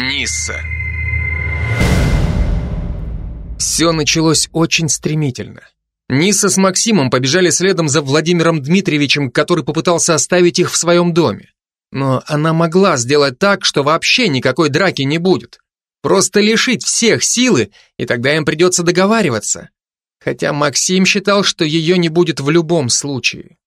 Нисса. Все началось очень стремительно. Ниса с Максимом побежали следом за Владимиром Дмитриевичем, который попытался оставить их в своем доме. Но она могла сделать так, что вообще никакой драки не будет. Просто лишить всех силы, и тогда им придется договариваться. Хотя Максим считал, что ее не будет в любом случае.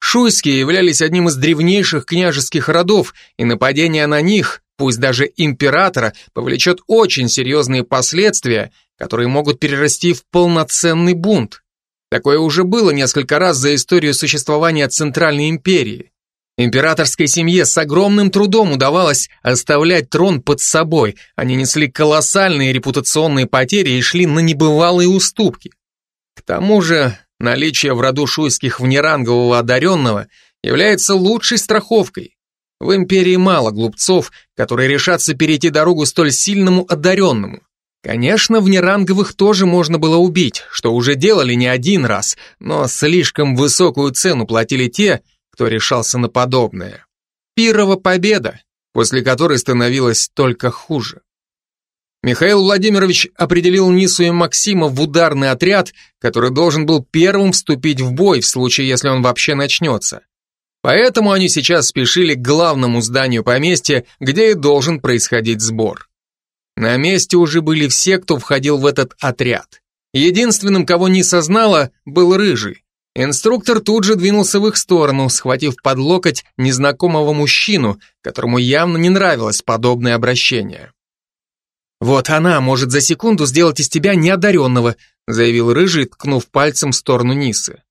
Шуйские являлись одним из древнейших княжеских родов, и нападение на них, пусть даже императора, повлечет очень серьезные последствия, которые могут перерасти в полноценный бунт. Такое уже было несколько раз за историю существования Центральной империи. Императорской семье с огромным трудом удавалось оставлять трон под собой. Они несли колоссальные репутационные потери и шли на небывалые уступки. К тому же, наличие в роду шуйских внерангового одаренного является лучшей страховкой. В империи мало глупцов, которые решатся перейти дорогу столь сильному одаренному. Конечно, внеранговых тоже можно было убить, что уже делали не один раз, но слишком высокую цену платили те, кто решался на подобное. Пирова победа, после которой становилось только хуже. Михаил Владимирович определил Нису и Максима в ударный отряд, который должен был первым вступить в бой в случае, если он вообще начнется. Поэтому они сейчас спешили к главному зданию поместья, где и должен происходить сбор. На месте уже были все, кто входил в этот отряд. Единственным, кого не сознала, был Рыжий. Инструктор тут же двинулся в их сторону, схватив под локоть незнакомого мужчину, которому явно не нравилось подобное обращение. «Вот она может за секунду сделать из тебя неодаренного», заявил Рыжий, ткнув пальцем в сторону Нисы.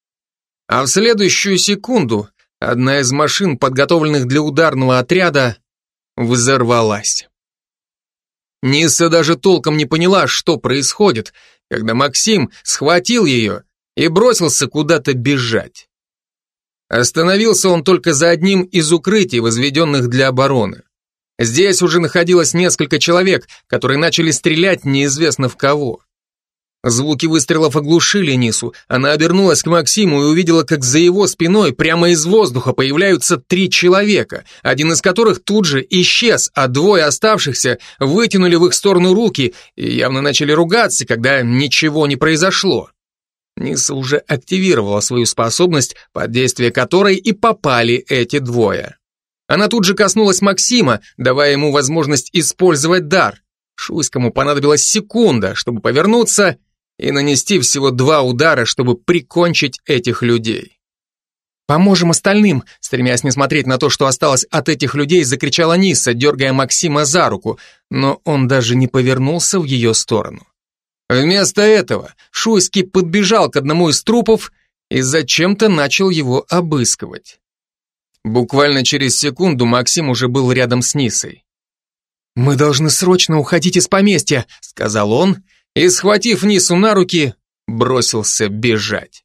А в следующую секунду одна из машин, подготовленных для ударного отряда, взорвалась. Ниса даже толком не поняла, что происходит, когда Максим схватил ее и бросился куда-то бежать. Остановился он только за одним из укрытий, возведенных для обороны. Здесь уже находилось несколько человек, которые начали стрелять неизвестно в кого. Звуки выстрелов оглушили Нису. Она обернулась к Максиму и увидела, как за его спиной прямо из воздуха появляются три человека, один из которых тут же исчез, а двое оставшихся вытянули в их сторону руки и явно начали ругаться, когда ничего не произошло. Ниса уже активировала свою способность, под действие которой и попали эти двое. Она тут же коснулась Максима, давая ему возможность использовать дар. Шуйскому понадобилась секунда, чтобы повернуться и нанести всего два удара, чтобы прикончить этих людей. «Поможем остальным!» Стремясь не смотреть на то, что осталось от этих людей, закричала Ниса, дергая Максима за руку, но он даже не повернулся в ее сторону. Вместо этого Шуйский подбежал к одному из трупов и зачем-то начал его обыскивать. Буквально через секунду Максим уже был рядом с Нисой. «Мы должны срочно уходить из поместья», — сказал он, и, схватив Нису на руки, бросился бежать.